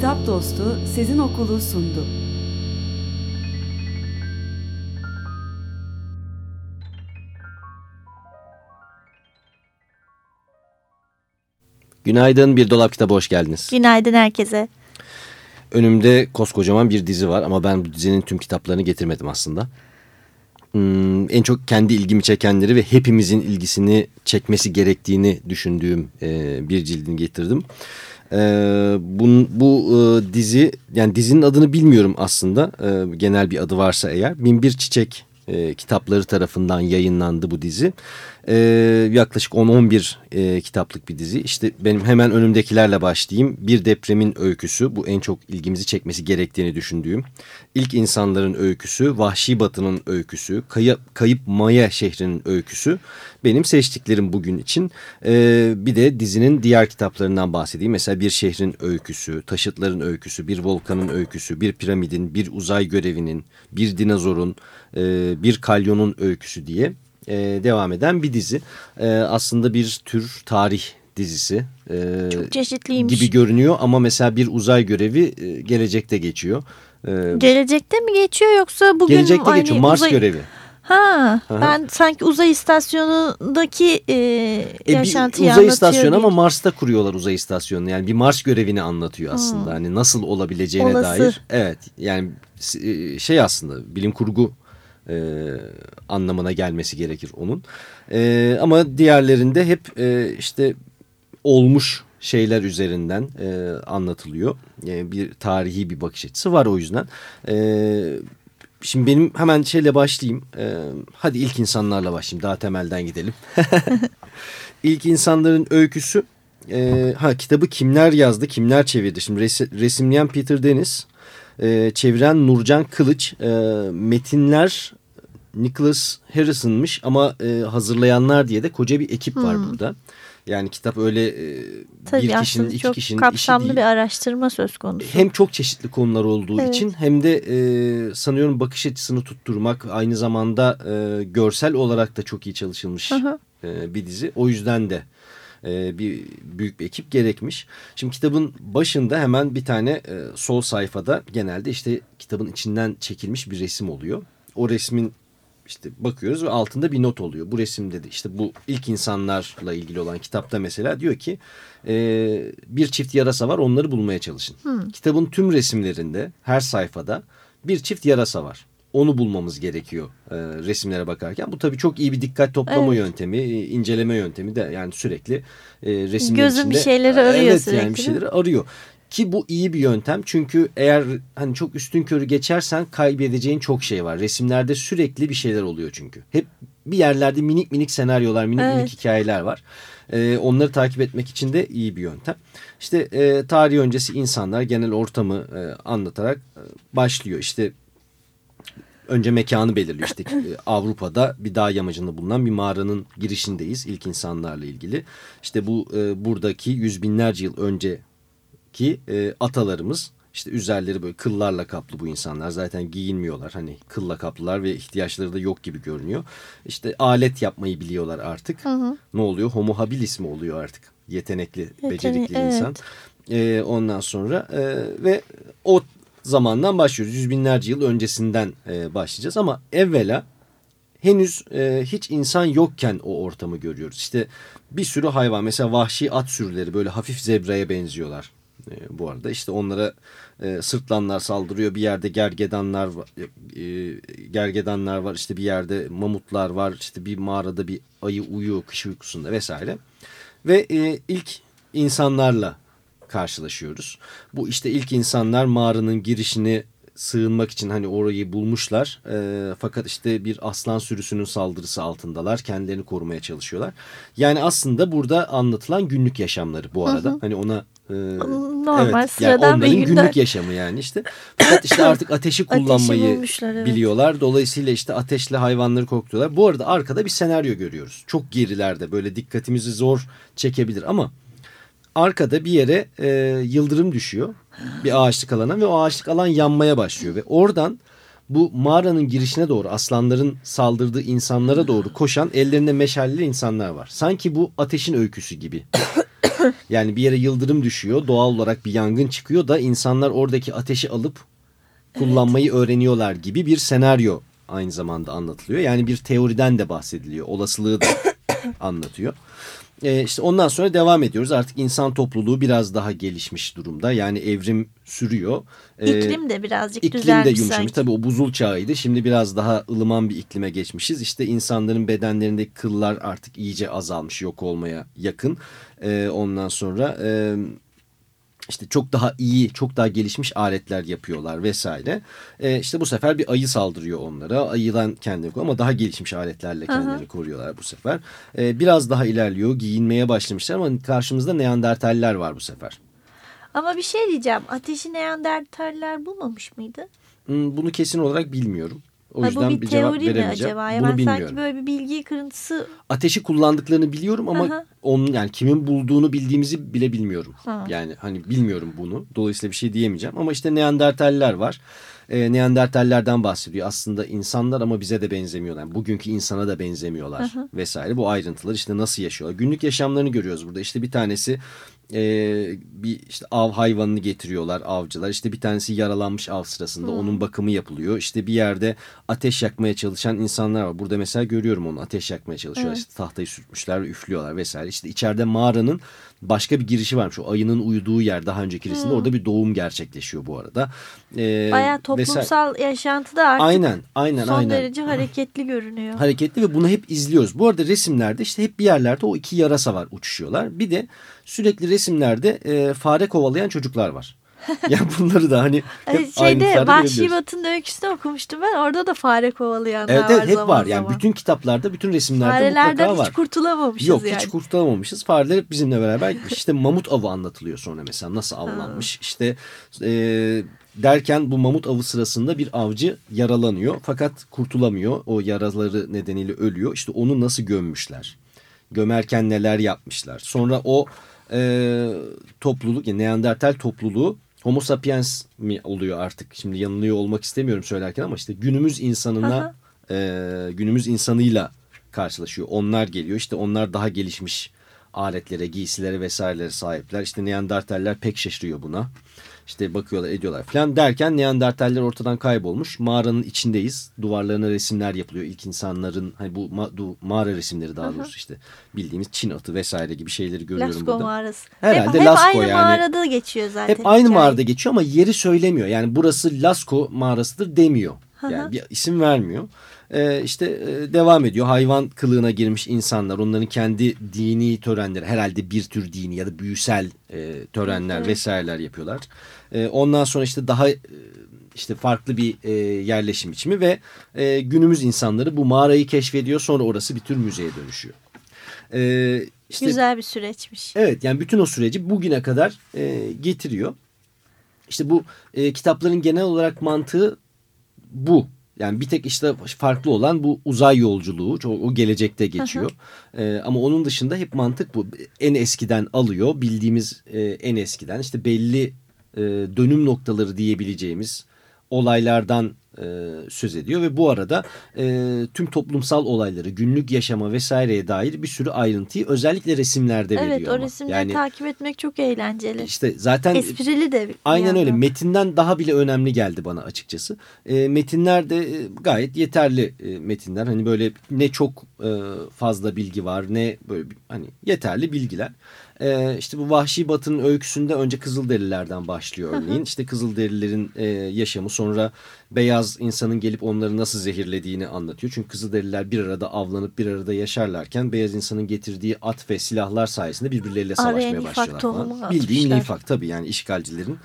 Kitap Dostu Sezin Okulu sundu. Günaydın Bir Dolap Kitabı hoş geldiniz. Günaydın herkese. Önümde koskocaman bir dizi var ama ben bu dizinin tüm kitaplarını getirmedim aslında. Hmm, en çok kendi ilgimi çekenleri ve hepimizin ilgisini çekmesi gerektiğini düşündüğüm e, bir cildini getirdim. E, bu bu e, dizi yani dizinin adını bilmiyorum aslında e, genel bir adı varsa eğer. Binbir Çiçek e, kitapları tarafından yayınlandı bu dizi. E, yaklaşık 10-11 e, kitaplık bir dizi. İşte benim hemen önümdekilerle başlayayım. Bir depremin öyküsü bu en çok ilgimizi çekmesi gerektiğini düşündüğüm. İlk insanların öyküsü, Vahşi Batı'nın öyküsü, Kayıp, Kayıp Maya şehrinin öyküsü benim seçtiklerim bugün için. E, bir de dizinin diğer kitaplarından bahsedeyim. Mesela bir şehrin öyküsü, taşıtların öyküsü, bir volkanın öyküsü, bir piramidin, bir uzay görevinin, bir dinozorun, e, bir kalyonun öyküsü diye e, devam eden bir dizi. E, aslında bir tür tarih dizisi. E, Çok çeşitliymiş. Gibi görünüyor ama mesela bir uzay görevi e, gelecekte geçiyor. E, gelecekte mi geçiyor yoksa bugün? Gelecekte hani geçiyor Mars uzay... görevi. Ha, Aha. ben sanki uzay istasyonundaki e, e, yaşantıyı Uzay istasyonu ama Mars'ta kuruyorlar uzay istasyonunu. Yani bir Mars görevini anlatıyor aslında. Hmm. Hani nasıl olabileceğine Olası. dair. Evet yani e, şey aslında bilim kurgu e, anlamına gelmesi gerekir onun. E, ama diğerlerinde hep e, işte olmuş şeyler üzerinden e, anlatılıyor. E, bir tarihi bir bakış açısı var o yüzden. E, şimdi benim hemen şeyle başlayayım. E, hadi ilk insanlarla başlayayım. Daha temelden gidelim. İlk insanların öyküsü. E, ha kitabı kimler yazdı, kimler çevirdi? Şimdi res, resimleyen Peter Deniz, e, çeviren Nurcan Kılıç, e, metinler Nicholas Harrison'mış ama e, hazırlayanlar diye de koca bir ekip var hmm. burada. Yani kitap öyle e, Tabii bir kişinin, iki çok kişinin kapsamlı işi değil. bir araştırma söz konusu. Hem çok çeşitli konular olduğu evet. için hem de e, sanıyorum bakış açısını tutturmak aynı zamanda e, görsel olarak da çok iyi çalışılmış e, bir dizi. O yüzden de e, bir büyük bir ekip gerekmiş. Şimdi kitabın başında hemen bir tane e, sol sayfada genelde işte kitabın içinden çekilmiş bir resim oluyor. O resmin işte bakıyoruz ve altında bir not oluyor. Bu resimde de işte bu ilk insanlarla ilgili olan kitapta mesela diyor ki e, bir çift yarasa var onları bulmaya çalışın. Hmm. Kitabın tüm resimlerinde her sayfada bir çift yarasa var. Onu bulmamız gerekiyor e, resimlere bakarken. Bu tabii çok iyi bir dikkat toplama evet. yöntemi, e, inceleme yöntemi de yani sürekli e, resimler Gözün içinde. bir şeyleri arıyor evet, sürekli. yani bir şeyleri arıyor. Ki bu iyi bir yöntem çünkü eğer hani çok üstün körü geçersen kaybedeceğin çok şey var. Resimlerde sürekli bir şeyler oluyor çünkü. Hep bir yerlerde minik minik senaryolar, minik evet. minik hikayeler var. Ee, onları takip etmek için de iyi bir yöntem. İşte e, tarih öncesi insanlar genel ortamı e, anlatarak e, başlıyor. İşte önce mekanı belirliyor. İşte Avrupa'da bir dağ yamacında bulunan bir mağaranın girişindeyiz ilk insanlarla ilgili. İşte bu e, buradaki yüz binlerce yıl önce ki e, atalarımız işte üzerleri böyle kıllarla kaplı bu insanlar zaten giyinmiyorlar hani kılla kaplılar ve ihtiyaçları da yok gibi görünüyor. İşte alet yapmayı biliyorlar artık. Hı hı. Ne oluyor? Homo habilis mi oluyor artık? Yetenekli, Yetenek, becerikli evet. insan. E, ondan sonra e, ve o zamandan başlıyoruz. Yüz binlerce yıl öncesinden e, başlayacağız ama evvela henüz e, hiç insan yokken o ortamı görüyoruz. İşte bir sürü hayvan mesela vahşi at sürüleri böyle hafif zebraya benziyorlar e, bu arada. işte onlara e, sırtlanlar saldırıyor. Bir yerde gergedanlar e, gergedanlar var. işte bir yerde mamutlar var. işte bir mağarada bir ayı uyuyor kış uykusunda vesaire. Ve e, ilk insanlarla karşılaşıyoruz. Bu işte ilk insanlar mağaranın girişini sığınmak için hani orayı bulmuşlar. E, fakat işte bir aslan sürüsünün saldırısı altındalar. Kendilerini korumaya çalışıyorlar. Yani aslında burada anlatılan günlük yaşamları bu arada. Hı hı. Hani ona Normal evet, sıradan yani onların bir günde. günlük yaşamı yani işte. Fakat işte artık ateşi kullanmayı bulmuşlar, evet. biliyorlar. Dolayısıyla işte ateşle hayvanları korkutuyorlar. Bu arada arkada bir senaryo görüyoruz. Çok gerilerde böyle dikkatimizi zor çekebilir ama arkada bir yere e, yıldırım düşüyor. Bir ağaçlık alana ve o ağaçlık alan yanmaya başlıyor ve oradan bu mağaranın girişine doğru aslanların saldırdığı insanlara doğru koşan ellerinde meşalli insanlar var. Sanki bu ateşin öyküsü gibi. Yani bir yere yıldırım düşüyor doğal olarak bir yangın çıkıyor da insanlar oradaki ateşi alıp kullanmayı öğreniyorlar gibi bir senaryo aynı zamanda anlatılıyor. Yani bir teoriden de bahsediliyor olasılığı da anlatıyor. Ee, işte ondan sonra devam ediyoruz artık insan topluluğu biraz daha gelişmiş durumda yani evrim sürüyor. İklim de birazcık İklim de düzelmiş yumuşamış. sanki. Tabii o buzul çağıydı. Şimdi biraz daha ılıman bir iklime geçmişiz. İşte insanların bedenlerindeki kıllar artık iyice azalmış, yok olmaya yakın. Ee, ondan sonra e, işte çok daha iyi, çok daha gelişmiş aletler yapıyorlar vesaire. Ee, işte bu sefer bir ayı saldırıyor onlara. Ayıdan kendini koruyor ama daha gelişmiş aletlerle kendilerini koruyorlar bu sefer. Ee, biraz daha ilerliyor, giyinmeye başlamışlar ama karşımızda Neandertaller var bu sefer. Ama bir şey diyeceğim. Ateşi Neandertaller bulmamış mıydı? Hmm, Bunu kesin olarak bilmiyorum. O Ha, yüzden bu bir, cevap teori mi veremeyeceğim. acaba? Ya Bunu ben bilmiyorum. sanki böyle bir bilgi kırıntısı Ateşi kullandıklarını biliyorum ama Aha. onun yani kimin bulduğunu bildiğimizi bile bilmiyorum. Ha. Yani hani bilmiyorum bunu. Dolayısıyla bir şey diyemeyeceğim. Ama işte Neandertaller var. Ee, Neandertallerden bahsediyor. Aslında insanlar ama bize de benzemiyorlar. Yani bugünkü insana da benzemiyorlar vesaire. Bu ayrıntılar işte nasıl yaşıyorlar. Günlük yaşamlarını görüyoruz burada. İşte bir tanesi e, bir işte av hayvanını getiriyorlar avcılar. İşte bir tanesi yaralanmış av sırasında onun bakımı yapılıyor. İşte bir yerde ateş yakmaya çalışan insanlar var. Burada mesela görüyorum onu ateş yakmaya çalışıyorlar. İşte tahtayı sürtmüşler üflüyorlar vesaire. İşte içeride mağaranın başka bir girişi varmış. O ayının uyuduğu yer daha önceki resimde. Orada bir doğum gerçekleşiyor bu arada. Ee, bayağı vesaire. toplumsal yaşantıda artık Aynen aynen son aynen. derece hareketli görünüyor. Hareketli ve bunu hep izliyoruz. Bu arada resimlerde işte hep bir yerlerde o iki yarasa var uçuşuyorlar. Bir de sürekli resimlerde e, fare kovalayan çocuklar var. yani bunları da hani hep Şeyde Vahşi. Batı'nın öyküsünü okumuştum ben. Orada da fare kovalayanlar Evet var evet hep zaman var. Yani zaman. bütün kitaplarda, bütün resimlerde Farelerden mutlaka hiç var. kurtulamamışız Yok yani. hiç kurtulamamışız. Fareler hep bizimle beraber gitmiş. İşte mamut avı anlatılıyor sonra mesela nasıl avlanmış. İşte e, derken bu mamut avı sırasında bir avcı yaralanıyor. Fakat kurtulamıyor. O yaraları nedeniyle ölüyor. İşte onu nasıl gömmüşler. Gömerken neler yapmışlar. Sonra o e, topluluk yani Neandertal topluluğu Homo sapiens mi oluyor artık? Şimdi yanılıyor olmak istemiyorum söylerken ama işte günümüz insanına e, günümüz insanıyla karşılaşıyor. Onlar geliyor işte onlar daha gelişmiş aletlere, giysilere vesairelere sahipler. İşte Neandertaller pek şaşırıyor buna. İşte bakıyorlar ediyorlar falan derken Neandertaller ortadan kaybolmuş. Mağaranın içindeyiz. Duvarlarına resimler yapılıyor. İlk insanların hani bu ma du- mağara resimleri daha doğrusu işte bildiğimiz Çin atı vesaire gibi şeyleri görüyorum Lascaux burada. mağarası. Herhalde hep, hep Lascaux aynı yani. mağarada geçiyor zaten. Hep aynı hikaye. mağarada geçiyor ama yeri söylemiyor. Yani burası Lascaux mağarasıdır demiyor. Yani bir isim vermiyor. Ee, işte e, devam ediyor. Hayvan kılığına girmiş insanlar, onların kendi dini törenleri, herhalde bir tür dini ya da büyüsel e, törenler vesaireler yapıyorlar. E, ondan sonra işte daha e, işte farklı bir e, yerleşim biçimi ve e, günümüz insanları bu mağarayı keşfediyor. Sonra orası bir tür müzeye dönüşüyor. E, işte, Güzel bir süreçmiş. Evet yani bütün o süreci bugüne kadar e, getiriyor. İşte bu e, kitapların genel olarak mantığı bu. Yani bir tek işte farklı olan bu uzay yolculuğu. O, o gelecekte geçiyor. E, ama onun dışında hep mantık bu. En eskiden alıyor. Bildiğimiz e, en eskiden işte belli e, dönüm noktaları diyebileceğimiz olaylardan e, söz ediyor ve bu arada e, tüm toplumsal olayları, günlük yaşama vesaireye dair bir sürü ayrıntıyı özellikle resimlerde Evet veriyor o ama. resimleri Yani takip etmek çok eğlenceli. işte zaten Esprili de. Aynen öyle. yandan. Metinden daha bile önemli geldi bana açıkçası. E, metinler de e, gayet yeterli e, metinler. Hani böyle ne çok e, fazla bilgi var ne böyle hani yeterli bilgiler. E, işte bu Vahşi Batı'nın öyküsünde önce Kızılderililerden başlıyor örneğin. işte Kızılderililerin e, yaşamı sonra beyaz insanın gelip onları nasıl zehirlediğini anlatıyor. Çünkü Kızılderililer bir arada avlanıp bir arada yaşarlarken beyaz insanın getirdiği at ve silahlar sayesinde birbirleriyle Araya savaşmaya nifak başlıyorlar falan. Bildiğin nifak tabii yani işgalcilerin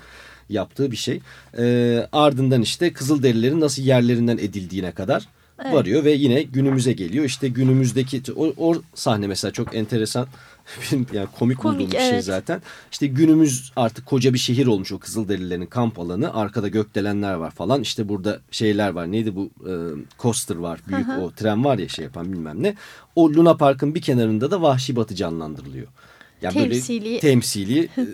yaptığı bir şey. Ee, ardından işte Kızılderililerin nasıl yerlerinden edildiğine kadar Evet. varıyor ve yine günümüze geliyor. İşte günümüzdeki o, o sahne mesela çok enteresan yani komik, Komik, bulduğum bir şey evet. zaten. İşte günümüz artık koca bir şehir olmuş o Kızılderililerin kamp alanı. Arkada gökdelenler var falan. İşte burada şeyler var. Neydi bu? Ee, coaster var. Büyük o tren var ya şey yapan bilmem ne. O Luna Park'ın bir kenarında da Vahşi Batı canlandırılıyor. Yani Temsili. böyle temsili e,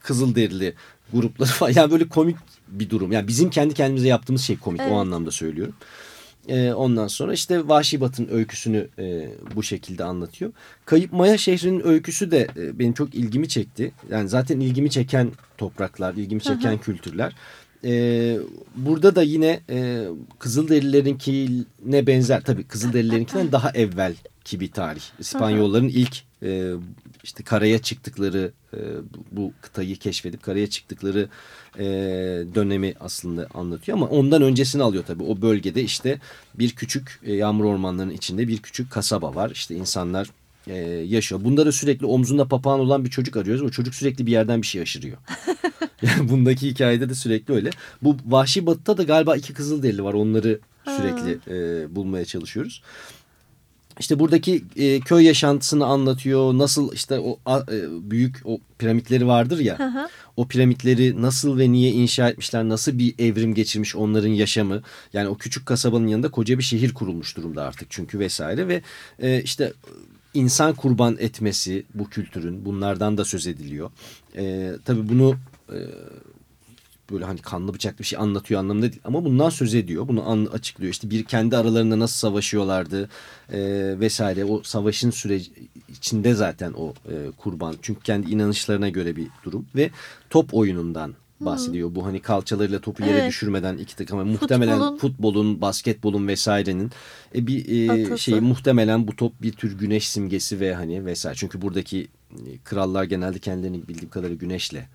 Kızılderili grupları falan. Yani böyle komik bir durum. Yani bizim kendi kendimize yaptığımız şey komik. Evet. O anlamda söylüyorum. Ee, ondan sonra işte Vahşi Batı'nın öyküsünü e, bu şekilde anlatıyor. Kayıp Maya şehrinin öyküsü de e, benim çok ilgimi çekti. Yani zaten ilgimi çeken topraklar, ilgimi çeken kültürler. Ee, burada da yine e, Kızılderililerinkine benzer tabii Kızılderililerinkinden daha evvel ki bir tarih. İspanyolların ilk e, işte karaya çıktıkları e, bu kıtayı keşfedip karaya çıktıkları e, dönemi aslında anlatıyor ama ondan öncesini alıyor tabii. O bölgede işte bir küçük e, yağmur ormanlarının içinde bir küçük kasaba var. İşte insanlar e, yaşıyor. Bunda da sürekli omzunda papağan olan bir çocuk arıyoruz. O çocuk sürekli bir yerden bir şey aşırıyor. yani bundaki hikayede de sürekli öyle. Bu Vahşi Batı'da da galiba iki Kızılderili var. Onları sürekli e, bulmaya çalışıyoruz. İşte buradaki e, köy yaşantısını anlatıyor. Nasıl işte o a, e, büyük o piramitleri vardır ya. O piramitleri nasıl ve niye inşa etmişler? Nasıl bir evrim geçirmiş onların yaşamı? Yani o küçük kasabanın yanında koca bir şehir kurulmuş durumda artık çünkü vesaire ve e, işte insan kurban etmesi bu kültürün bunlardan da söz ediliyor. E, tabii bunu e, böyle hani kanlı bıçaklı bir şey anlatıyor anlamında değil ama bundan söz ediyor. Bunu an, açıklıyor. İşte bir kendi aralarında nasıl savaşıyorlardı e, vesaire. O savaşın süreci içinde zaten o e, kurban. Çünkü kendi inanışlarına göre bir durum ve top oyunundan bahsediyor. Bu hani kalçalarıyla topu yere Evet. düşürmeden iki takım muhtemelen Futbolun- futbolun, basketbolun vesairenin e, bir e, Atası. şey muhtemelen bu top bir tür güneş simgesi ve hani vesaire. Çünkü buradaki e, krallar genelde kendilerini bildiğim kadarıyla güneşle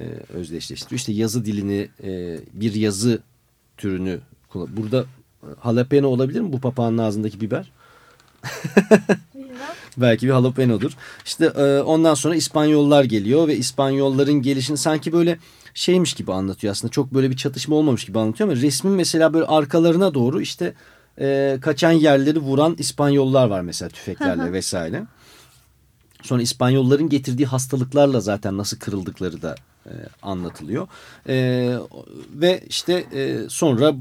e, özdeşleştiriyor. İşte yazı dilini e, bir yazı türünü kullan- Burada e, jalapeno olabilir mi bu papağanın ağzındaki biber? Belki bir jalapeno'dur. İşte e, ondan sonra İspanyollar geliyor ve İspanyolların gelişini sanki böyle şeymiş gibi anlatıyor aslında. Çok böyle bir çatışma olmamış gibi anlatıyor ama resmin mesela böyle arkalarına doğru işte e, kaçan yerleri vuran İspanyollar var mesela tüfeklerle vesaire. Sonra İspanyolların getirdiği hastalıklarla zaten nasıl kırıldıkları da e, anlatılıyor. E, ve işte e, sonra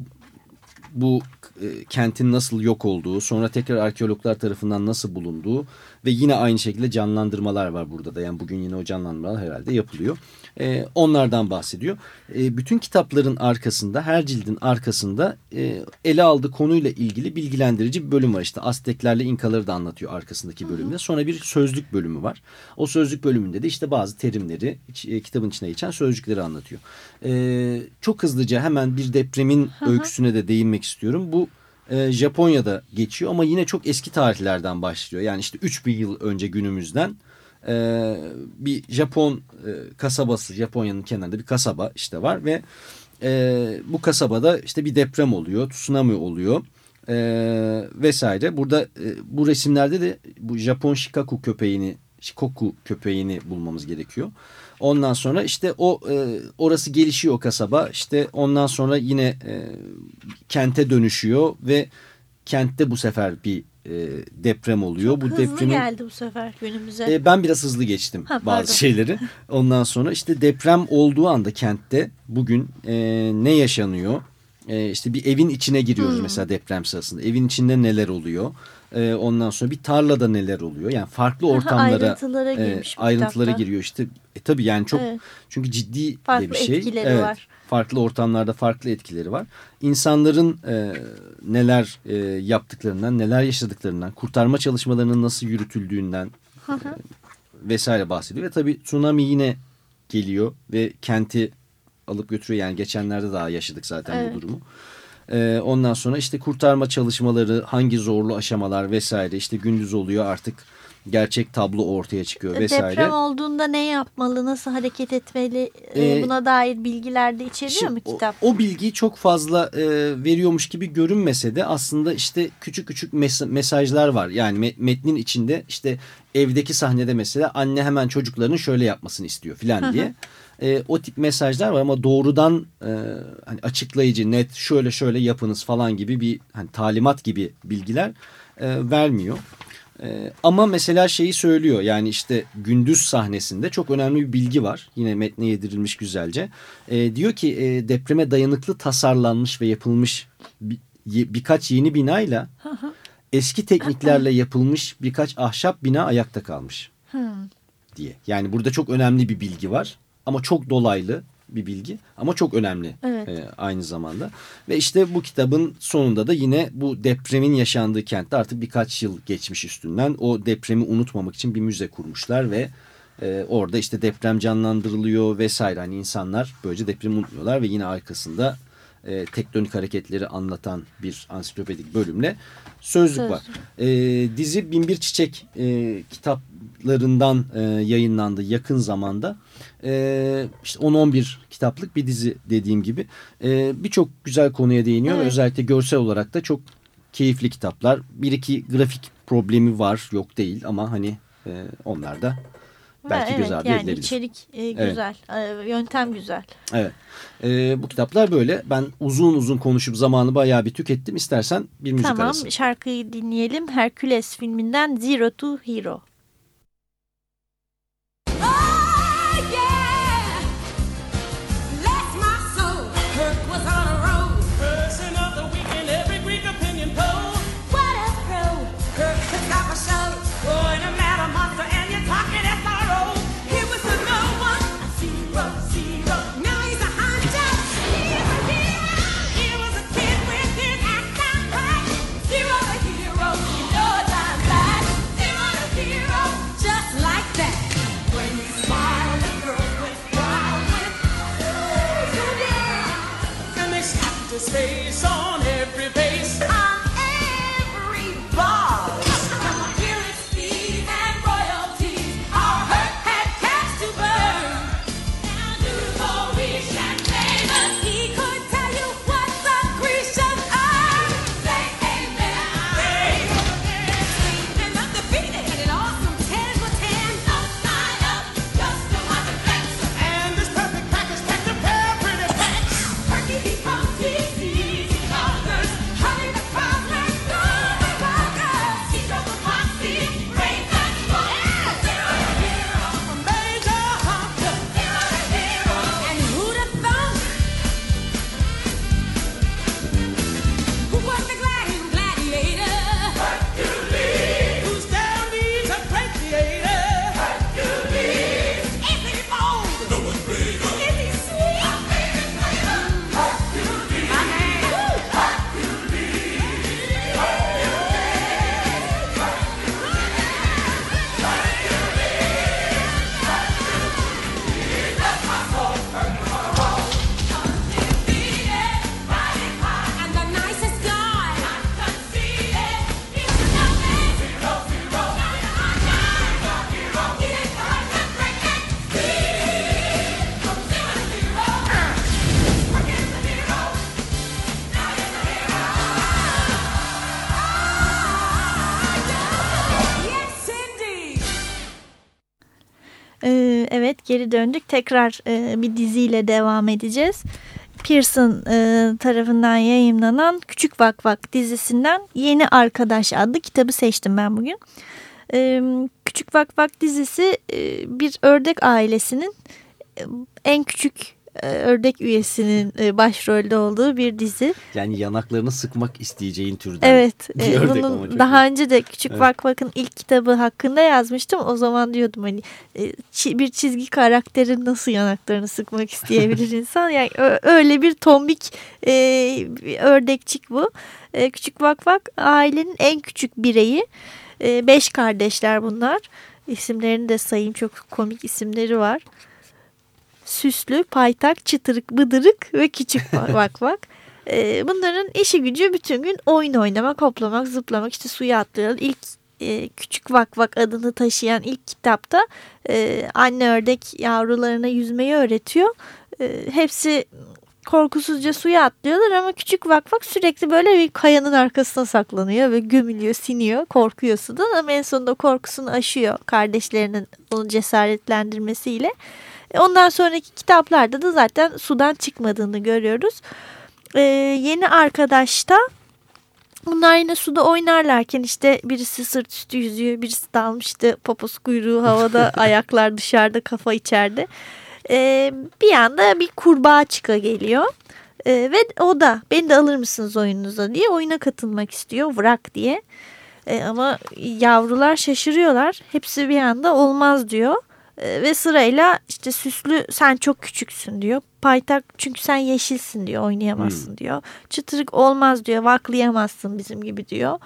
bu e, kentin nasıl yok olduğu, sonra tekrar arkeologlar tarafından nasıl bulunduğu ve yine aynı şekilde canlandırmalar var burada da. Yani bugün yine o canlandırmalar herhalde yapılıyor. E, onlardan bahsediyor. E, bütün kitapların arkasında, her cildin arkasında e, ele aldığı konuyla ilgili bilgilendirici bir bölüm var. İşte Azteklerle İnkaları da anlatıyor arkasındaki bölümde. Sonra bir sözlük bölümü var. O sözlük bölümünde de işte bazı terimleri, e, kitabın içine geçen sözcükleri anlatıyor. E, çok hızlıca hemen bir depremin öyküsüne de değinmek istiyorum. Bu e, Japonya'da geçiyor ama yine çok eski tarihlerden başlıyor. Yani işte 3000 yıl önce günümüzden e, bir Japon e, kasabası, Japonya'nın kenarında bir kasaba işte var ve e, bu kasabada işte bir deprem oluyor, tsunami oluyor vesaire. Burada bu resimlerde de bu Japon Shikaku köpeğini, Shikoku köpeğini bulmamız gerekiyor. Ondan sonra işte o e, orası gelişiyor kasaba. İşte ondan sonra yine e, kente dönüşüyor ve kentte bu sefer bir e, deprem oluyor. Çok bu hızlı depremin geldi bu sefer günümüze. e, ben biraz hızlı geçtim Ha, pardon. bazı şeyleri. Ondan sonra işte deprem olduğu anda kentte bugün e, ne yaşanıyor? E, işte bir evin içine giriyoruz Hmm. mesela deprem sırasında. Evin içinde neler oluyor? E, ondan sonra bir tarlada neler oluyor? Yani farklı ortamlara ayrıntılara e, ayrıntılara kitapta. giriyor işte. E, tabii yani çok Evet. çünkü ciddi Farklı bir şey. etkileri evet, var. Farklı ortamlarda farklı etkileri var. İnsanların e, neler e, yaptıklarından, neler yaşadıklarından, kurtarma çalışmalarının nasıl yürütüldüğünden e, vesaire bahsediyor. Ve tabii tsunami yine geliyor ve kenti alıp götürüyor. Yani geçenlerde daha yaşadık zaten Evet. bu durumu. E, ondan sonra işte kurtarma çalışmaları, hangi zorlu aşamalar vesaire işte gündüz oluyor artık gerçek tablo ortaya çıkıyor vesaire. Deprem olduğunda ne yapmalı, nasıl hareket etmeli e, Ee, buna dair bilgiler de içeriyor Şimdi mu o- kitap? O, bilgiyi çok fazla e, veriyormuş gibi görünmese de aslında işte küçük küçük mes- mesajlar var. Yani me- metnin içinde işte evdeki sahnede mesela anne hemen çocuklarının şöyle yapmasını istiyor filan diye. E, o tip mesajlar var ama doğrudan e, hani açıklayıcı net şöyle şöyle yapınız falan gibi bir hani talimat gibi bilgiler e, vermiyor. Ee, ama mesela şeyi söylüyor yani işte gündüz sahnesinde çok önemli bir bilgi var. Yine metne yedirilmiş güzelce. Ee, diyor ki e, depreme dayanıklı tasarlanmış ve yapılmış bir, ye- birkaç yeni binayla eski tekniklerle yapılmış birkaç ahşap bina ayakta kalmış diye. Yani burada çok önemli bir bilgi var ama çok dolaylı bir bilgi ama çok önemli Evet. e, aynı zamanda. Ve işte bu kitabın sonunda da yine bu depremin yaşandığı kentte artık birkaç yıl geçmiş üstünden o depremi unutmamak için bir müze kurmuşlar ve e, orada işte deprem canlandırılıyor vesaire. Hani insanlar böylece depremi unutmuyorlar ve yine arkasında e, tektonik hareketleri anlatan bir ansiklopedik bölümle sözlük var. E, dizi Binbir Çiçek e, kitaplarından e, yayınlandı yakın zamanda. E, işte 10-11 kitaplık bir dizi dediğim gibi. E, Birçok güzel konuya değiniyor ve Evet. özellikle görsel olarak da çok keyifli kitaplar. Bir iki grafik problemi var yok değil ama hani e, onlar da belki Ha, evet, ardı yani edilebilir. içerik e, güzel, e, yöntem güzel. Evet. E, bu kitaplar böyle. Ben uzun uzun konuşup zamanı bayağı bir tükettim. İstersen bir müzik tamam arası. şarkıyı dinleyelim. Hercules filminden Zero to Hero. Geri döndük. Tekrar e, bir diziyle devam edeceğiz. Pearson e, tarafından yayınlanan Küçük Vak Vak dizisinden Yeni Arkadaş adlı kitabı seçtim ben bugün. Ee, Küçük Vak Vak dizisi e, bir ördek ailesinin e, en küçük e, ördek üyesinin e, başrolde olduğu bir dizi. Yani yanaklarını sıkmak isteyeceğin türden. Evet. bir e, bunun daha önce de Küçük Evet. Vak Vak'ın ilk kitabı hakkında yazmıştım. O zaman diyordum hani e, bir çizgi karakterin nasıl yanaklarını sıkmak isteyebilir insan. Yani öyle bir tombik e, bir ördekçik bu. E, Küçük Vak Vak ailenin en küçük bireyi. E, beş kardeşler bunlar. İsimlerini de sayayım çok komik isimleri var. Süslü, paytak, çıtırık, bıdırık ve küçük vak vak. Ee, bunların işi gücü bütün gün oyun oynamak, hoplamak, zıplamak, işte suya atlıyorlar. İlk e, Küçük Vak Vak adını taşıyan ilk kitapta e, anne ördek yavrularına yüzmeyi öğretiyor. E, hepsi korkusuzca suya atlıyorlar ama küçük vak vak sürekli böyle bir kayanın arkasına saklanıyor ve gömülüyor, siniyor, korkuyor sudan ama en sonunda korkusunu aşıyor kardeşlerinin onu cesaretlendirmesiyle. E, Ondan sonraki kitaplarda da zaten sudan çıkmadığını görüyoruz. E, yeni arkadaşta bunlar yine suda oynarlarken işte birisi sırt üstü yüzüyor, birisi dalmıştı, poposu kuyruğu havada, ayaklar dışarıda, kafa içeride. E, bir anda bir kurbağa çıka geliyor. E, ve o da beni de alır mısınız oyununuza diye oyuna katılmak istiyor. Vrak diye. E, ama yavrular şaşırıyorlar. Hepsi bir anda olmaz diyor. E, ve sırayla işte süslü sen çok küçüksün diyor. Paytak çünkü sen yeşilsin diyor oynayamazsın diyor. Çıtırık olmaz diyor vaklayamazsın bizim gibi diyor.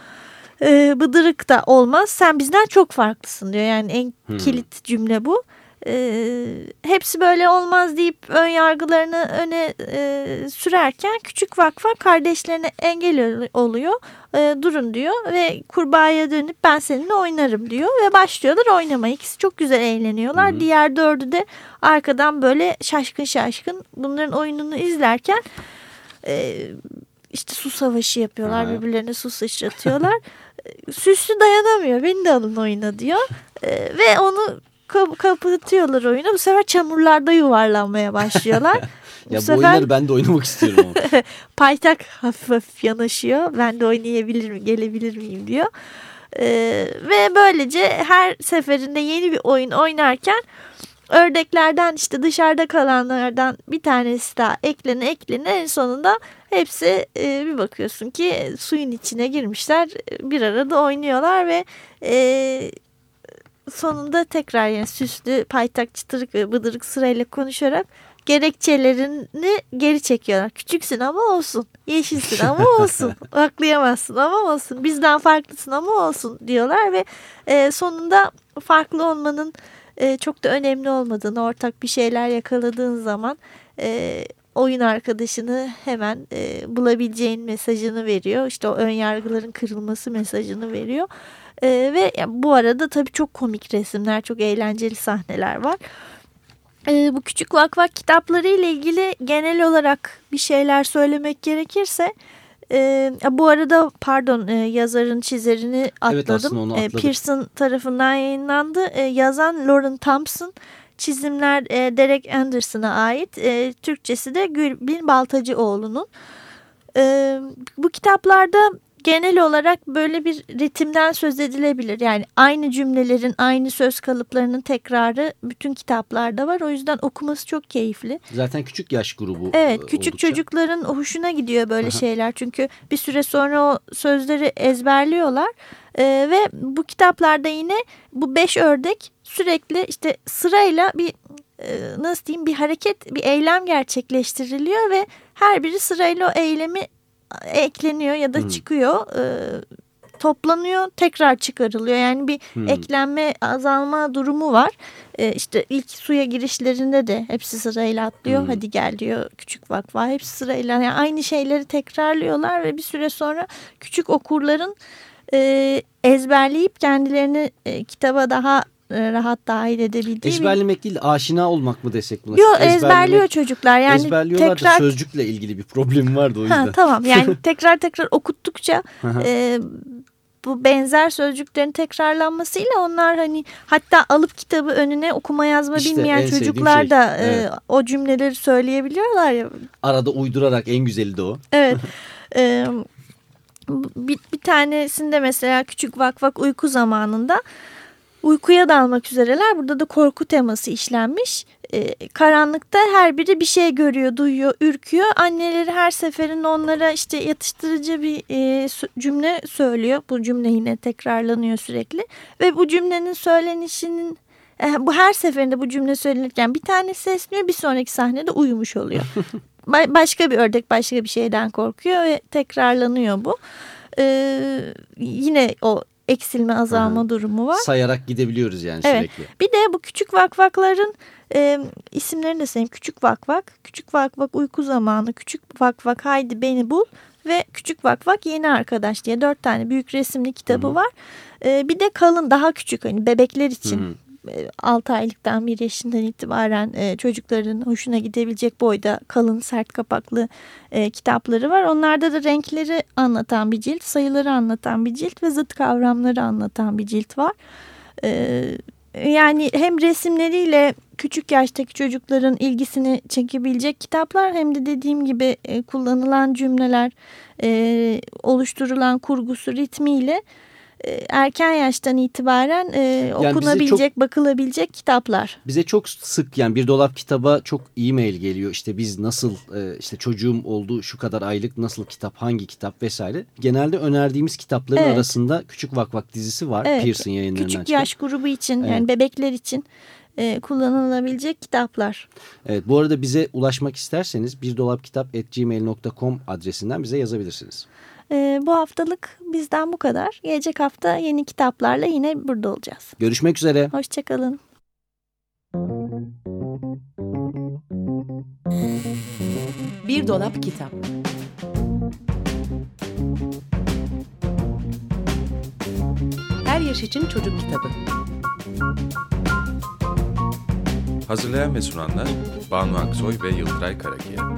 E, bıdırık da olmaz sen bizden çok farklısın diyor. Yani en kilit cümle bu. E, hepsi böyle olmaz deyip ön yargılarını öne e, sürerken küçük vakfa kardeşlerine engel ol- oluyor. E, durun diyor ve kurbağaya dönüp ben seninle oynarım diyor ve başlıyorlar oynamaya. İkisi çok güzel eğleniyorlar. Diğer dördü de arkadan böyle şaşkın şaşkın bunların oyununu izlerken e, işte su savaşı yapıyorlar. Ha. Birbirlerine su sıçratıyorlar. Süslü dayanamıyor. Beni de alın oyuna diyor. E, ve onu kap- kapatıyorlar oyunu. Bu sefer çamurlarda yuvarlanmaya başlıyorlar. Ya bu sefer- oyunları ben de oynamak istiyorum ama. Paytak hafif hafif yanaşıyor. Ben de oynayabilir miyim, gelebilir miyim diyor. Ee, ve böylece her seferinde yeni bir oyun oynarken ördeklerden işte dışarıda kalanlardan bir tanesi daha eklene eklene en sonunda hepsi e, bir bakıyorsun ki suyun içine girmişler bir arada oynuyorlar ve e, sonunda tekrar yani süslü paytak çıtırık ve bıdırık sırayla konuşarak gerekçelerini geri çekiyorlar. Küçüksün ama olsun. Yeşilsin ama olsun. Aklayamazsın ama olsun. Bizden farklısın ama olsun diyorlar ve e, sonunda farklı olmanın e, çok da önemli olmadığını, ortak bir şeyler yakaladığın zaman e, oyun arkadaşını hemen e, bulabileceğin mesajını veriyor. İşte o ön yargıların kırılması mesajını veriyor. E, ve yani bu arada tabii çok komik resimler, çok eğlenceli sahneler var. E, bu küçük vakvak kitapları ile ilgili genel olarak bir şeyler söylemek gerekirse e, bu arada pardon e, yazarın çizerini atladım. aslında onu E. Pearson tarafından yayınlandı. E, yazan Lauren Thompson, çizimler e, Derek Anderson'a ait. E, Türkçesi de Gülbin Baltacıoğlu'nun. E, bu kitaplarda genel olarak böyle bir ritimden söz edilebilir. Yani aynı cümlelerin, aynı söz kalıplarının tekrarı bütün kitaplarda var. O yüzden okuması çok keyifli. Zaten küçük yaş grubu. Evet e, küçük oldukça. çocukların hoşuna gidiyor böyle şeyler. Çünkü bir süre sonra o sözleri ezberliyorlar. Ee, ve bu kitaplarda yine bu beş ördek sürekli işte sırayla bir e, nasıl diyeyim bir hareket bir eylem gerçekleştiriliyor ve her biri sırayla o eylemi ekleniyor ya da Hmm. çıkıyor. Ee, toplanıyor tekrar çıkarılıyor yani bir Hmm. eklenme azalma durumu var ee, işte ilk suya girişlerinde de hepsi sırayla atlıyor Hmm. hadi gel diyor küçük vakfa hepsi sırayla yani aynı şeyleri tekrarlıyorlar ve bir süre sonra küçük okurların e, ezberleyip kendilerini e, kitaba daha e, rahat dahil edebildiği bir... Ezberlemek değil aşina olmak mı desek buna? Yok ezberliyor çocuklar yani Ezberliyorlar tekrar da sözcükle ilgili bir problem vardı o yüzden. Ha, tamam yani tekrar tekrar okuttukça e, bu benzer sözcüklerin tekrarlanmasıyla onlar hani hatta alıp kitabı önüne okuma yazma İşte bilmeyen çocuklar şey. da e, Evet. o cümleleri söyleyebiliyorlar ya. Arada uydurarak en güzeli de o. Evet. E, bir, bir tanesinde mesela küçük vak vak uyku zamanında uykuya dalmak üzereler. Burada da korku teması işlenmiş. Ee, karanlıkta her biri bir şey görüyor, duyuyor, ürküyor. Anneleri her seferinde onlara işte yatıştırıcı bir e, cümle söylüyor. Bu cümle yine tekrarlanıyor sürekli. Ve bu cümlenin söylenişinin e, bu her seferinde bu cümle söylenirken bir tanesi esniyor bir sonraki sahnede uyumuş oluyor. Ba- başka bir ördek başka bir şeyden korkuyor ve tekrarlanıyor bu. Ee, yine o eksilme azalma Aha. durumu var. Sayarak gidebiliyoruz yani Evet. sürekli. Bir de bu küçük vakvakların E, isimlerini de söyleyeyim. Küçük Vak Vak, Küçük Vak Vak Uyku Zamanı, Küçük Vak Vak Haydi Beni Bul ve Küçük Vak Vak Yeni Arkadaş diye dört tane büyük resimli kitabı var. E, bir de kalın daha küçük hani bebekler için. Hı hı. 6 aylıktan 1 yaşından itibaren e, çocukların hoşuna gidebilecek boyda kalın sert kapaklı e, kitapları var. Onlarda da renkleri anlatan bir cilt, sayıları anlatan bir cilt ve zıt kavramları anlatan bir cilt var. E, yani hem resimleriyle küçük yaştaki çocukların ilgisini çekebilecek kitaplar hem de dediğim gibi e, kullanılan cümleler, e, oluşturulan kurgusu ritmiyle e, erken yaştan itibaren e, bize okunabilecek, bakılabilecek kitaplar. Bize çok sık yani bir dolap kitaba çok e-mail geliyor. İşte biz nasıl e, işte çocuğum oldu şu kadar aylık nasıl kitap hangi kitap vesaire. Genelde önerdiğimiz kitapların Evet. arasında Küçük Vak Vak dizisi var. Evet, Pearson yayınlarından Küçük çıkan. yaş grubu için Evet. yani bebekler için e, kullanılabilecek kitaplar. Evet, bu arada bize ulaşmak isterseniz birdolapkitap.gmail.com adresinden bize yazabilirsiniz. E, bu haftalık bizden bu kadar. Gelecek hafta yeni kitaplarla yine burada olacağız. Görüşmek üzere. Hoşçakalın. Bir dolap kitap. Her yaş için çocuk kitabı. Hazırlayan ve sunanlar Banu Aksoy ve Yıldıray Karakiya.